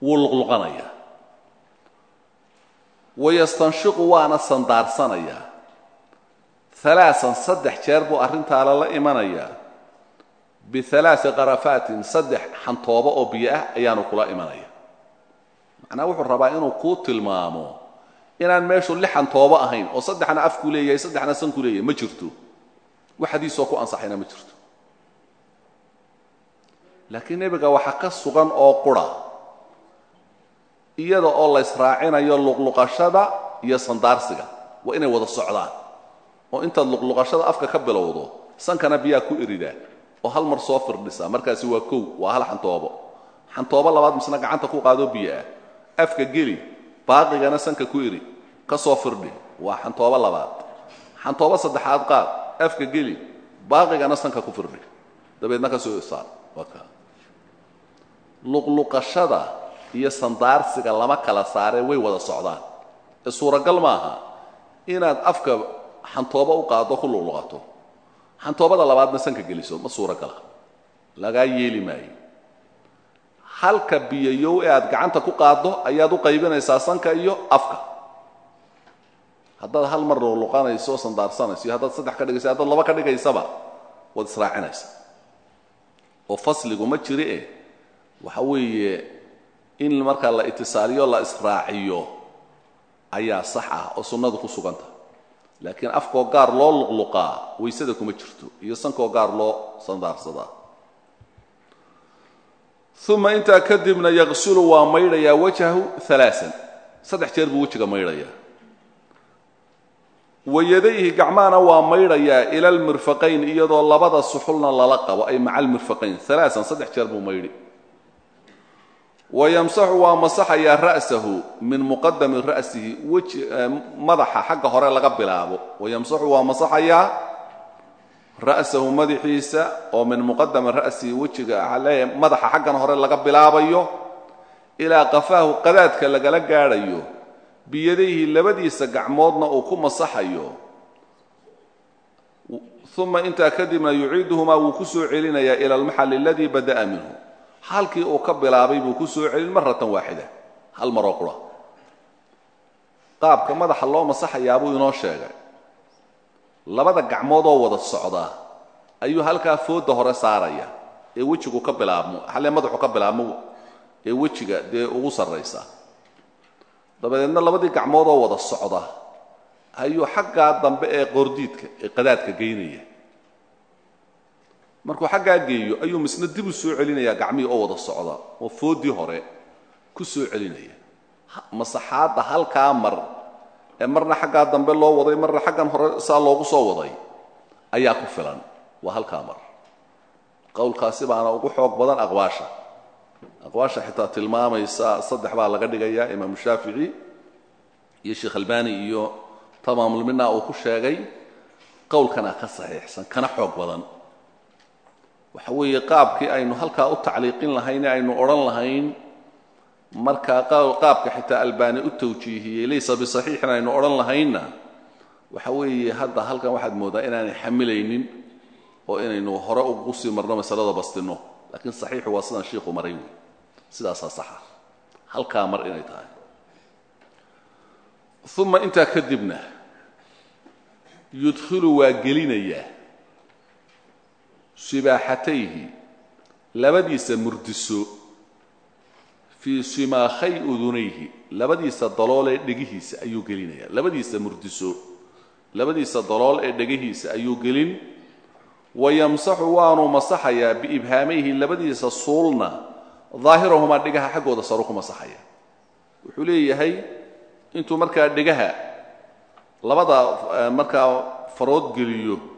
wuu luqluqanaya wayastanshiqu waana sandaarsanaya. Alaaan saddex jeer buu arrintaale la imanayaa. Bialaai qarafaatin saddex xantoobo oo biyo ah ayaanu kula imanaya macnaa wuxuu rabaa inuu kuu tilmaamo inaan meeshu lix xantoobo ahayn oo saddexna afku leeyahay saddexna sanku leeyahay ma jirto. Wax xadiisoo ku ansaxayna ma jirto. Laakiin nebiga waxaa ka sugan oo qura iyada oo la israacinayo luqluqashada iyo sandaarsiga. Waa inay wada socdaan. Oo intaad luqluqashada afka ka bilowdo sankana biyaa ku eridaa oo hal mar soo firdhisa. Markaasi waa kow waa hal xantoobo. Xantoobo labaad misna gacanta ku qaadoo biyo ah afka geli baaqigana sanka ku eri ka soo firdhi waa xantoobo labaad. Xantoobo saddexaad qaad afka geli baaqigana sanka ku firdhi. Dabeedna ka soo isaar waa kaa luqluqashada iyo sandaarsiga lama kala saaree way wada socdaan. Ee suuragal maaha inaad afka xantoobo u qaaddo ku luqluqato xantoobada labaadna sanka geliso ma suuragala lagaa yeeli maayo. Halka biyayow ee aad gacanta ku qaaddo ayaad u qaybinaysaa sanka iyo afka. Haddaad hal mar luqluqanayso sandaarsanayso iyo haddaad saddex ka dhigayso haddaad laba ka dhigaysaba waad israacinaysa oo fasligu ma jiri e waxa weeye in markaa la itisaaliyo la israaciyo ayaa sax ah oo sunnadu ku suganta laakiin afkoo gaar loo luqluqaa waysada kuma jirto iyo sankoo gaar loo sandaarsadaa uma intaa kadibna yaqsulu waa maydhayaa wajhahu alaaan saddex jeer buu wejiga maydhayaa. Wayadayhi gacmahana waa maydhayaa ila almirfaqayn iyadoo labada suxulna lala qabo ay maca almirfaqayn alaaan saddex jeer buu maydhi wayamsaxu waa masaxayaa ra'sahu min muqadami ra'sihi weji madaxa xagga hore laga bilaabo wayamsaxu waa masaxayaa ra'sahu madaxiisa oo min muqadami ra'sihi wejiga madaxa xaggan hore laga bilaabayo ilaa qafaahu qadaadka lagala gaadhayo biyadayhi labadiisa gacmoodna uu ku masaxayo uma intaa kadibna yuciiduhumaa wuu ku soo celinayaa ila almaxali aladii bada'a minhu halkii uu ka bilaabay buu ku soo celin maratan waaxida hal maroo qura. Qaabka madaxa loo masaxayaabuu inoo sheegay. Labada gacmood oo wada socda ayuu halkaa fooda hore saaraya ee wejigu ka bilaabmo halee madaxu ka bilaabmo ee wejiga dee ugu sarraysa. Dabadeedna labadii gacmood oo wada socda ayuu xaggaa dambe ee qoordiidka ee qadaadka geynaya markuu xaggaa geeyo ayuu misna dib u soo celinayaa gacmihii oo wada socda. Oo foodii hore ku soo celinaya. Masaxaadda halkaa mar ee marna xaggaa dambe loo waday marna xaggan hore saa loogu soo waday ayaa ku filan. Waa halkaa mar. Qowlkaasi baana ugu xoog badan aqwaasha. Aqwaasha xitaa tilmaamaysa saddex baa laga dhigayaa imaamu shaafici iyo sheekh albani iyo tamaamulmina uu ku sheegay. Qowlkana ka saxiixsan kana xoog badan waxa weeye qaabkii aynu halkaa u tacliiqin lahayn ee aynu odhan lahayn markaa qaabka xitaa albani u tawjiihiyey laysa bisaxiixin aynu odhan lahaynna waxa weeye hadda halkan waxaad moodaa inaanay xamilaynin oo inaynu hore ugu sii marno masalada bastinno laakiin saxiixu waa sidaan shiikhu maray wey sidaasaa saxa. Halkaa mar inay tahay. Uma intaa kadibna yudkhilu waa gelinayaa sibaaxatayhi labadiisa murdiso fii simaakhay udunayhi labadiisa dalool ee dhegihiisa ayuu gelinayaa. Labadiisa murdiso labadiisa dalool ee dhegihiisa ayuu gelin. Wayamsaxu waanu masaxayaa biibhaamayhi labadiisa suulna daahirahumaa dhegaha xaggooda saru ku masaxaya. Wuxuu leeyahay intuu markaa dhegaha labada markaa farood geliyo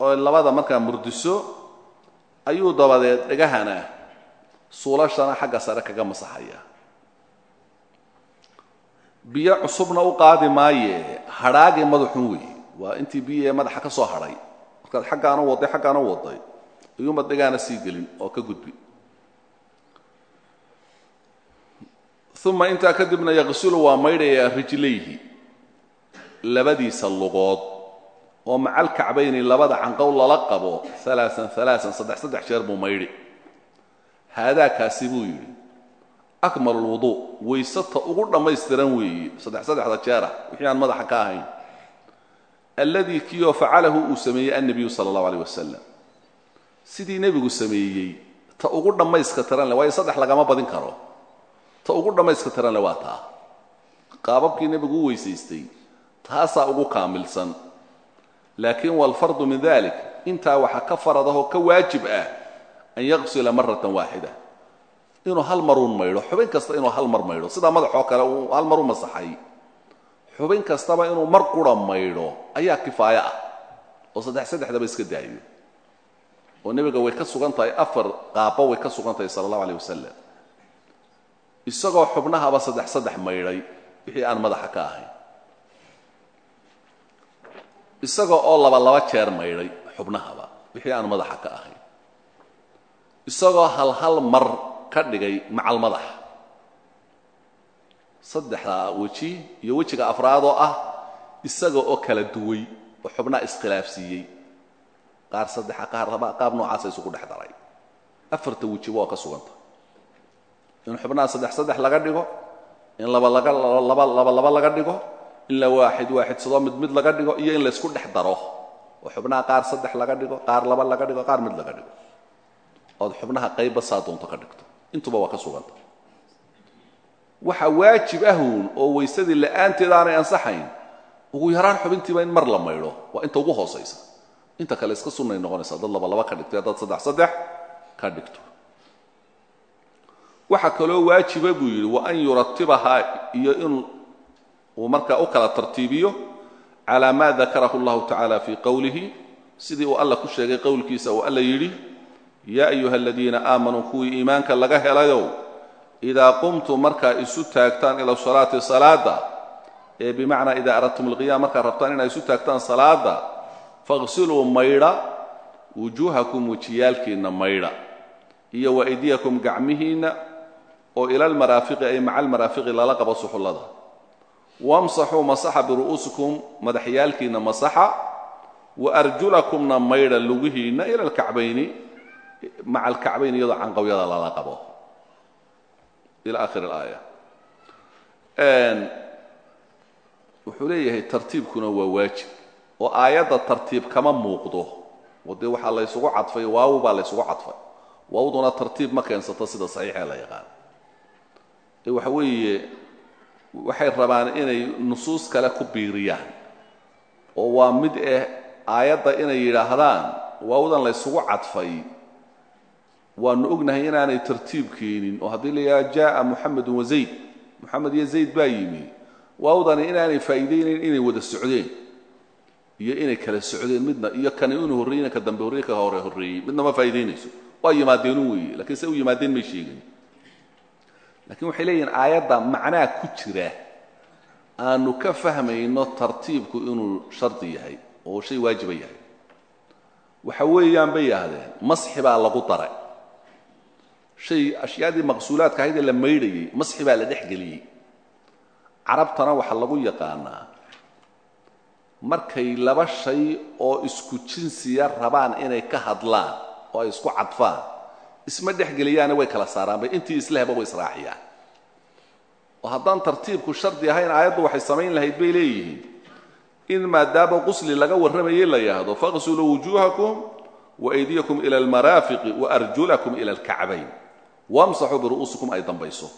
oo labada markaa murdiso ayuu dabadeed dhegahana suulashana xagga sare kaga masaxaya. Biyo cusubna u qaadi maaye hadhaagii madaxun weeye waa intii biyo ee madaxa ka soo hadhay markaad xaggaana waday xaggaana waday ayuunbaad dhegaana sii gelin oo ka gudbi. Uma intaa kadibna yaqsulu waa maydhayaa rijlayhi labadiisa lugood oo macal kacbayni labada canqow lala qabo alaaan alaaan saddex saddex jeer buu maydhi haadaakaasi buu yidhi. Akmalu lwuduu waysata ugu dhammaystiran weeye saddex saddexda jeerah wixii aan madaxa ka ahayn. Alladii kioo facalahu uu sameeyey annabiyu sala allahu aleyh wasalam sidii nebigu sameeyey ta ugu dhammayska tiran le waayo saddex lagama badin karo. Ta ugu dhammayska tiran le waa taa. Qaababkii nebigu u weysaystay taasaa ugu kaamilsan laakiin walfardu min dalik intaa waxaa ka faradahoo ka waajib ah an yaqsila maratan waaxida inuu hal maruun maydho xubin kasta inuu hal mar maydho sidaa madaxoo kale uu hal mar u masaxay. Xubin kastaba inuu mar qura maydho ayaa kifaayo ah oo saddex saddexdaba iska daayo. Oo nebiga way ka sugan tahay afar qaabba way ka sugan tahay sala allahu aleyh wasalam isagoo xubnahaba saddex saddex maydhay wixii aan madaxa ka ahayn isagoo oo laba laba jeer maydhay xubnahaba wixii aan madaxa ka ahayn isagoo hal hal mar ka dhigay macal madaxa saddexdaa weji iyo wejiga afraadoo ah isaga oo kala duway oo xubnaha iskhilaafsiiyey. Qaar saddexa qaar qaab noocaasa isugu dhex daray. Afarta wejiba oo ka suganta. In xubnaha saddex saddex laga dhigo in laba laga laba laba laba laga dhigo in la waaxid waaxidsadoo mid mid laga dhigo iyo in laysku dhex daro. Oo xubnaha qaar saddex laga dhigo qaar laba laga dhigo qaar mid laga dhigo. Ood xubnaha qaybba saa doonto ka dhigto. Intuba waa ka suganta. Waxa waajib ahuun oo weysadii la'aanteed aanay ansaxayn ugu yaraan xubintiiba in mar la maydho waa inta ugu hoosaysa. Inta kale iska sunnay noqonaysaa dad laba laba ka dhigto dad saddex saddex ka dhigto. Waxaa kaloo waajiba buu yidhi wa an yuratibahaa iyo in uu markaa u kala tartiibiyo calaa maa dakarahu allahu tacaala fii qowlihi sidii uu alla ku sheegay qowlkiisa uu alla yidhi yaa ayuha aladiina aamanuu kuwii iimaanka laga helayow idaa qumtum markaa isu taagtaan ila salaati salaada ee bimacnaa idaa aradtum alqiyaam markaad rabtaan inaa isu taagtaan salaada faqsiluu maydha wujuuhakum wejiyaalkiinna maydha iyo wa gacmihiinna oo ila almaraafiqi ay maca almaraafiqi lala qabo suxullada wamsaxuu masaxa biru'uusikum madaxyaalkiinna masaxa wa arjulakumna maydha lugihiinna ila alkacbayni maca alkacbayn iyadoo canqawyada lala qabo ila akhir alaaya wuxuu leeyahay tartiibkuna waa waajib oo aayadda tartiib kama muuqdo oo dee waxaa laysugu cadfay waawu baa laysugu cadfay waawduna tartiib ma keensato sida saxiixee la yaqaan ee waxa weeye waxay rabaan inay nusuus kale ku biiriyaan. Oo waa mid eh aayadda inay yidhaahdaan waawdan laysugu cadfay. Waanu ognahay inaanay tartiib keenin oo haddii la yidhaha jaءa muxamedun wa zayd. Moxamed iyo zayd baa yimi. Waawdani inaanay faa'iidaynayn inay wada socdeen iyo inay kala socdeen midna iyo kani inuu horreeyna ka dambe horreye ka hore horreeyey midna ma faa'idaynayso waa yimaadeenu weeye lakiin se u yimaadeen may sheegin lakiin waxay leeyihiin aayadda macnaa ku jira. Aanu ka fahmayno tartiibku inuu shardi yahay oo shay waajiba yahay. Waxa weeyaan bay yidhaahdeen masxi baa lagu daray. Shay ashyaadii maqsuulaadka ahayd ee la maydhayey masxi baa la dhex geliyey. Carabtana waxaa lagu yaqaanaa markay laba shay oo isku jinsiya rabaan inay ka hadlaan oo ay isku cadfaan isma dhexgeliyaane way kala saaraan bay. Intii islehba way israaciyaan haddaan tartiibku shardi ahayn aayaddu waxay samayn lahayd bay leeyihiin. In maadaama qusli laga warramayay la yidhaahdo faqsuluu wujuuhakum wa aydiyakum ila almaraafiqi wa arjulakum ila alkacbayn. Wamsaxuu biru'uusikum ay dambayso.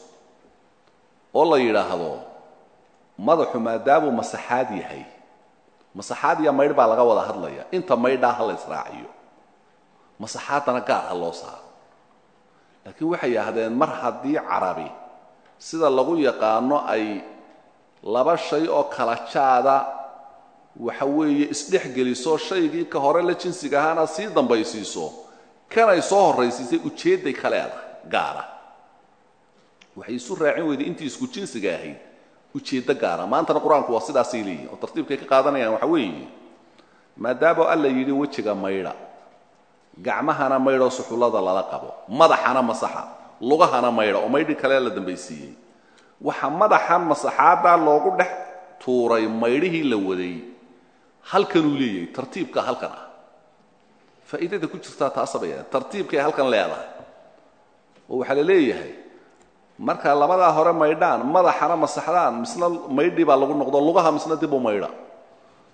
Oo la yidhaahdo madaxu maadaamuu masaxaad yahay. Masaxaad iyo maydh baa laga wada hadlaya inta maydhaa ha la israaciyo masaxaaddana gaar ha loo saaro laakiin waxay yidhahdeen mar haddii carabi sida lagu yaqaano ay laba shay oo kala jaada waxa weeye isdhex geliso shaygii ka hore la jinsiga ahaana sii dambaysiiso kanay soo horraysiisay ujeedday ka leedahay gaara. Waxay isu raacin weyday intii isku jinsiga ahayd ujeeddo gaara. Maantana qur'aanku waa sidaasay leeyihiin oo tartiibkay ka qaadanayaan waxa weeye maadaama alla yidhi wejiga maydha gacmahana maydhoo suxullada lala qabo. Madaxana masaxa. Lugahana maydha oo maydhi kale la dambaysiiyey. Waxa madaxan masaxaaddaa loogu dhex tuuray maydhihii la waday. Halkanuu leeyahay tartiibka halkan ah. Faa'iidada ku jirtaa taasabay tartiibkay halkan leedahay. Oo waxaa la leeyahay marka labadaa hore maydhaan madaxana masaxdaan misna maydhii baa lagu noqdo lugaha misna dib u maydha.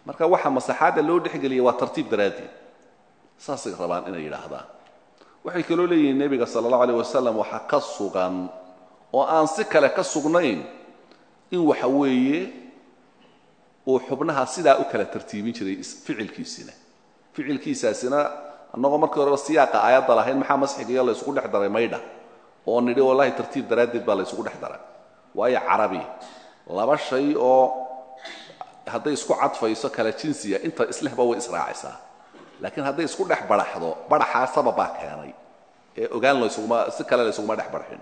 Marka waxa masaxaadda loo dhexgeliyay waa tartiib daraaddeed saasay rabaan inay yidhaahdaan. Waxay kaloo leeyihiin nebiga sala allahu alayh wasalam waxaa ka sugan oo aan si kale ka sugnayn in waxa weeye uu xubnaha sidaa u kala tartiibin jiray ficilkiisina. Ficilkiisaasina annagoo markii horeba siyaaqa aayadda lahayn maxaa masxigiiyo la isugu dhex daray maydha? Oo nidhi wallahi tartiib daraaddeed baa la isugu dhex daray. Waayo carabi laba shay oo hadday isku cadfayso kala jinsiya inta islehba way israacaysaa laakiin hadday isku dhex baraxdo baraxaa sababaa keenay. Ee ogaan laysuguma si kale laysuguma dhex barxin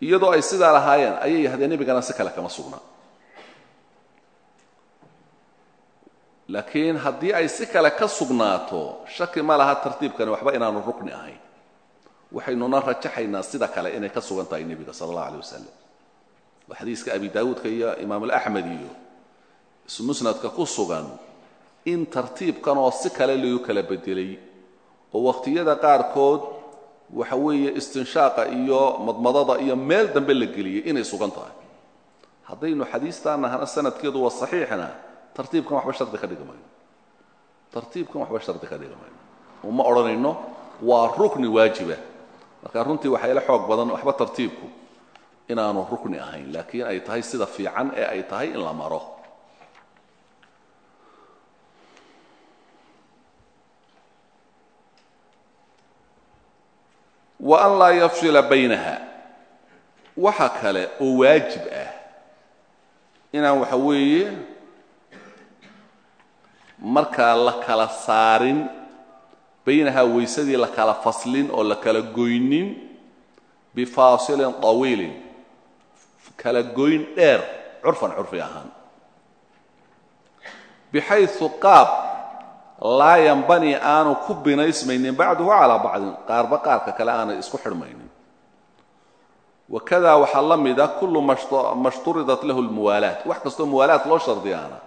iyadoo ay sidaa lahaayeen ayay yahdeen nebigana si kale kama sugna. Laakiin haddii ay si kale ka sugnaato shaki ma laha tartiibkani waxba inaanu rukni ahayn. Waxaynuna rajaxaynaa sida kale inay ka sugan tahay nebiga sala allahu alay wasalam waa xadiiska abi daawuudka iyo imaam alaxmed iyo musnadka ku sugan in tartiibkan oo si kale lagu kala bedelay. Oo wakhtiyada qaarkood waxa weeye istinshaaqa iyo madmadada iyo meel dambe la geliyey inay sugan tahay. Haddaynu xadiistaan nahana sanadkeedu waa saxiixna tartiibkan waxba shardi ka dhigi mayno tartiibkan waxba shardi ka dhigi mayno uma odhanayno waa rukni waajiba marka runtii waxaa ila xoog badan waxba tartiibku inaanu rukni ahayn laakiin ay tahay sida fiican ee ay tahay in la maro wa an laa yafsila baynaha. Waxa kale oo waajib ah inaan waxa weeye markaa la kala saarin baynahaa weysadii la kala faslin oo la kala goynin bifaasilin طawiilin kala goyn dheer curfan curfi ahaan. Bixayu qaab laa yanbani aanu ku binaysmaynin bacduhu calaa bacdin. Qaarba qaarka kale aanay isku xidhmaynin wakadaa waxaa la mida kullu mashturidat lahu lmuwaalaat. Wax kastoo muwaalaat loo shardiyaana.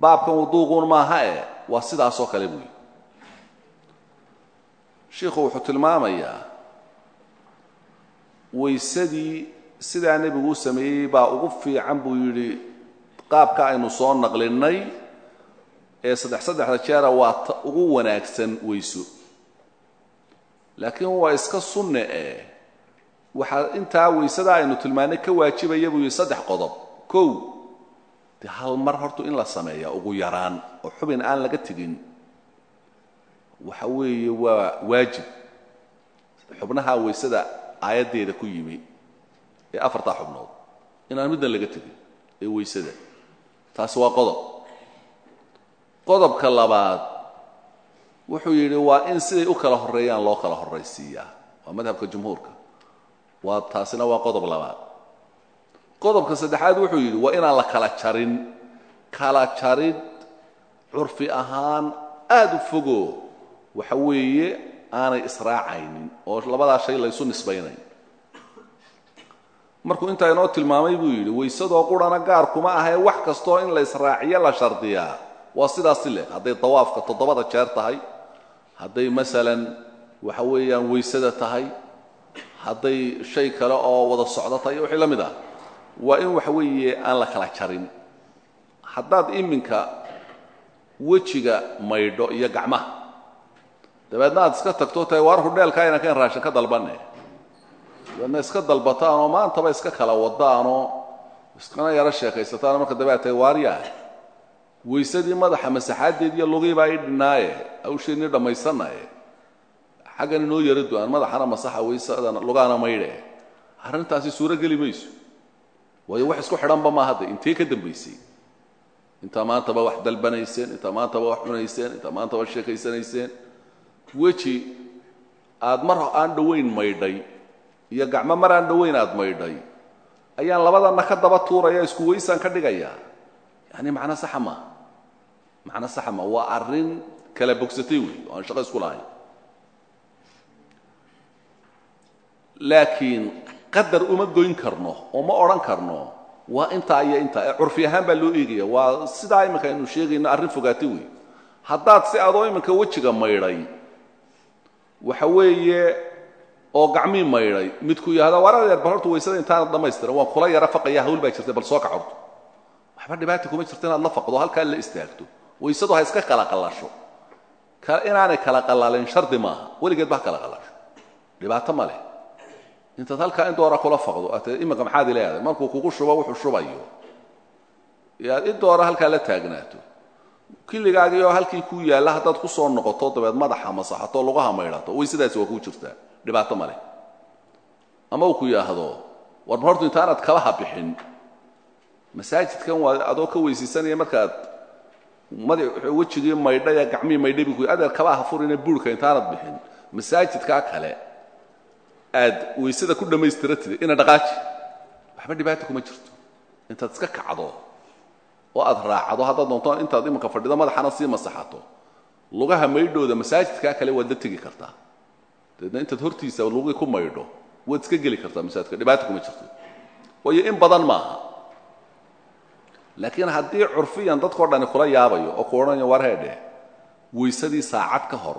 Baabkan wuduuqun maaha e waa sidaasoo kale buuyi shiikhu wuxuu tilmaamayaa weysadii sidaa nebigu sameeyey baa ugu fiican buu yidhi qaabka aynu soo naqlinnay ee saddex saddexda jeera waa ta ugu wanaagsan weyso laakiin waa iska sunne eh waxaa intaa weysada aynu tilmaannay ka waajibaya buu yidhi saddex qodob. Kow dee hal mar hortu in la sameeya ugu yaraan oo xubin aan laga tegin waxa weeye waa waajib. Xubnaha weysada aayaddeeda ku yimi ee afartaa xubnood inaan midna laga tegin ee weysada. Taasi waa qodob qodobka labaad wuxuu yidhi waa in siday u kala horreeyaan loo kala horraysiiyaa. Waa madhabka jumhuurka. Waa taasina waa qodob labaad. Qodobka saddexaad wuxuu yidhi waa inaan la kala jarin. Kala jarid curfi ahaan aada u fogo. Waxa weeye aanay israacaynin. Oo labadaa shay laysu nisbaynayn. Markuu intaa inoo tilmaamay buu yidhi weysadoo qurana gaar kuma ahee wax kastoo in la israaciyo la shardiyaa waa sidaasi leh. Hadday dawaafka toddobada jeer tahay hadday masalan waxa weeyaan weysada tahay hadday shay kale oo wada socdo tahay wixii la mid ah. Waa in waxa weeye aan la kala jarin. Haddaad iminka wejiga maydho iyo gacmaha dabeedna aad iska tagto tahay waar hudheelka ayna kan raashin ka dalbanne. Dabeedna iska dalbataanoo maantaba iska kala wadaanoo iskana yaro sheekaysataan marka dabe ad tahay weysadii madaxa masaxaadeed iyo lugiibaa ii dhinaaye. Awsheednii dhammaysanaye. Xaggan inoo yara du-aan madaxana masaxa weysadana lugaana maydhe arrintaasi suuro mayso. Waayo wax isku xidhanba ma hadda intee ka dambaysay? Intaa maantaba wax dalbanayseen intaa maantaba wax cunayseen intaa maantaba sheekaysanayseen weji aad mar aan dhowayn maydhay iyo gacmo mar aan dhowayn aad maydhay ayaan labadanna ka daba tuuraya isku weysaan ka dhigayaa. Yani macno saxa maaha macno saxa maa waa arrin kala bogsatay wey oo aan shaqo isku lahayn. Laakiin qadar uma goyn karno oo ma odhan karno waa intaa iyo intaa ee curfi ahaan baa loo eegaya waa sidaa iminka aynu sheegayno arrin fogaatay wey haddaad si adoo iminka wejiga maydhay waxa weeye oo gacmii maydhay midku yahda waradeer bal horta waysada intaanad dhammaystiran waan kula yara faqaya hawl baa jirtay bal soo kacorto waxba dhibaata kuma jirto inaad la faqdo halkaa la istaagto waysadu ha iska kala qallasho inaanay kala qallalin shardi maaha weligeed ba kala qallasho dhibaato ma leh. Intaad halkaa in kula faqdo at iminka maxaad ileedahay markuu kugu shubo wuxuu shubayo. Yaad in doora halkaa la taagnaato killigaagii oo halkii ku yaalla haddaad ku soo noqoto dabeed madaxa masaxato lugaha maydhato way sidaasi waa kuu jirtaa. Dhibaato male ama uu ku yidhaahdo warba hortu intaanaad kabaha bixin masaajidkan waa adoo ka weysaysanaya markaad wejigii maydhaya gacmihii maydhay bu adeer kabaha furine buurhka intaanad bixin. Masaajidkaa kale aad weysada ku dhammaystiratida ina dhaqaaji. Waxba dhibaata kuma jirto. Intaad iska kacdo oo aad raacdo haddaad doonto intaad imanka fadhido madaxana sii masaxato. Lugaha maydhooda masaajidkaa kale waad la tegi kartaa. Dabeedna hortiisa lugii ku maydho waad iska geli kartaa masaajidka. Dhibaata kuma jirto. Waayo in badan maaha laakiin haddii curfiyan dadkao dhani kula yaabayo oo ku odhanayo war heedhe weysadii saacad ka hor.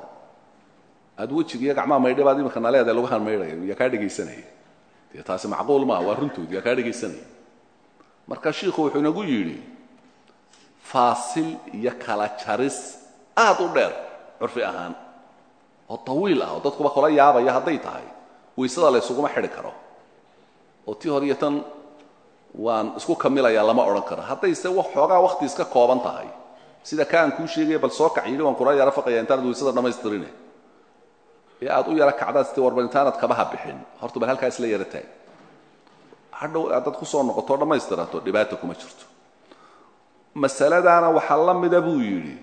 Aad wejigiiyo gacmaha maydhay baad iminka naleedae lugahan maydhaya yaa kaa dhegaysanaya dee taasi macquul maaha waa runtood yaa kaa dhegaysanaya marka shiikhu wuxuu inagu yidhi faasil iyo kala jaris aad u dheer curfi ahaan. Oo tawiil ah oo dadkuba kula yaabaya hadday tahay. Weysada la ysuguma xidhi karo. Oo tii hor iyo tan waan isku kamilayaa lama odhan karo. Haddayse xoogaa wakti iska kooban tahay sida ka aan kuu bal soo kac waan kula yaro faqaya intaanad weysada dhammaystirine ee aad u yaro kacdaad sti warba intaanad kabaha bixin horta bal halkaa isla yaro taag hadhow ku soo noqoto dhammaystirato dhibaata kuma jirto. Masaladaana waxaa la mida buu yidhi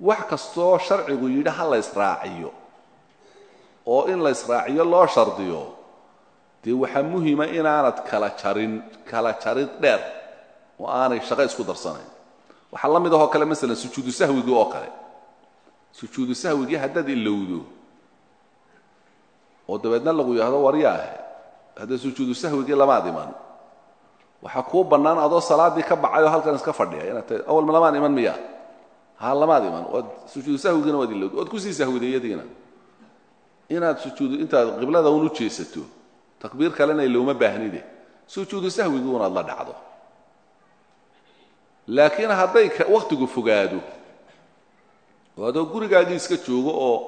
wax kastoo sharcigu yidhi ha la ysraaciyo oo in la ysraaciyo loo shardiyo dee waxaa muhima inaanad kala jarin kala jarid dheer oo aanay shaqo isku darsanayn. Waxaa la mid ahoo kale masalan sujuudu sahwigii oo kale. Sujuudu sahwigii haddaad ilowdo oo dabeedna lagu yidhahdo waryaahe haddee sujuudu sahwigii lamaad iman waxaa kuu bannaan adoo salaaddii ka bacay oo halkan iska fadhiya. Inaad ta awal ma lamaan iman miya ha lamaad iman. Waad sujuudu sahwigiina waad ilowdo waad ku sii sahwiday iyadiina. Inaad sujuudu intaad qiblada un u jeesato takbiir kalena ilowma baahnide sujuudu sahwigii unaad la dhacdo. Laakiin hadday wakhtigu fogaado oo adoo gurigaagii iska joogo oo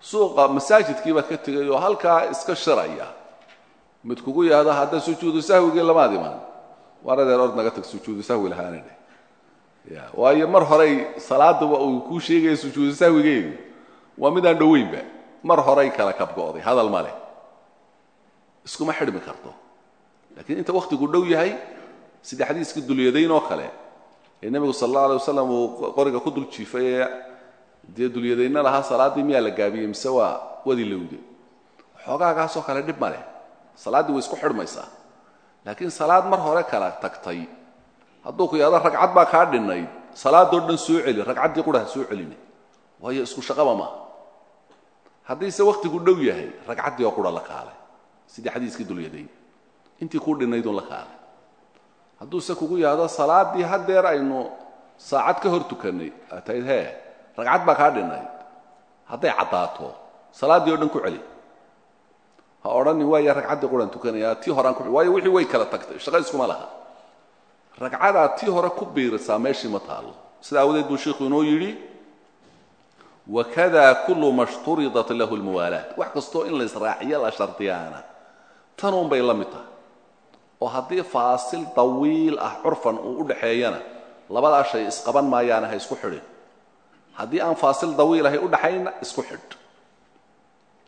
suuqa masaajidkiiba ka tegay oo halkaa iska shiraya mid kugu yahdo hadda sujuudu sahwigii lamaad iman waar ord naga tag sujuudu sahwi lahaana ya waayo mar horey salaaduba uu kuu sheegaya sujuudu sahwigeedu waa midaan dhoweynba. Mar horay kala kabgo'day hadal ma iskuma xidhmi karto. Laakiin inta wakhtigu dhow yahay sida xadiiskii dulyadayn oo kale ee nebigu sal alla alay wasalam uu qoriga ku dul jiifay ee dee dulyadaynna lahaa salaaddii miyaa la gaabiyey mise waa wadi lowde xoogaagaasoo kale dhib ma leh. Salaaddii way isku xidhmaysaa. Laakiin salaad mar hore kala tagtay. Hadduu ku yahdo ragcad baa kaa dhinnayd salaadoo dhan soo celi ragcaddii qura ha soo celine waayo isku shaqaba maaha haddiise wakhtigu dhow yahay ragcaddii oo qura la kaalay sidii xadiiskii dulyadayn intii kuu dhinnaydun la kaalay. Hadduuse kugu yahdo salaaddii haddeer aynu saacad ka hor tukannay aad tahayd hee ragcad baa kaa dhinnayd hadday caddaato salaaddii oo dhan ku celi. Ha odhanin waaya ragcaddii quran tukanaya tii horaan ku waayo wixii way kala tagtay. Shaqo iskuma laha. Ragcadaad tii hore ku biirisaa meeshii ma taallo. Sida aawadeed buu sheikhu inoo yidhi wakada kullu ma shturidat lahu lmuwaalaat wax kastoo in la israaciyo la shardiyaana tanuun bay la mid tahay. Oo haddii faasil dawiil ah curfan uu u dhaxeeyana labadaa shay isqaban maayaana ha isku xidhin. Haddii aan faasil dawiil ahay u dhaxayna isku xidh.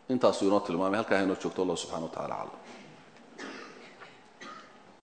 Intaasuu inoo tilmaamay halkaa ha inoo joogto allah subxana wa tacala aclam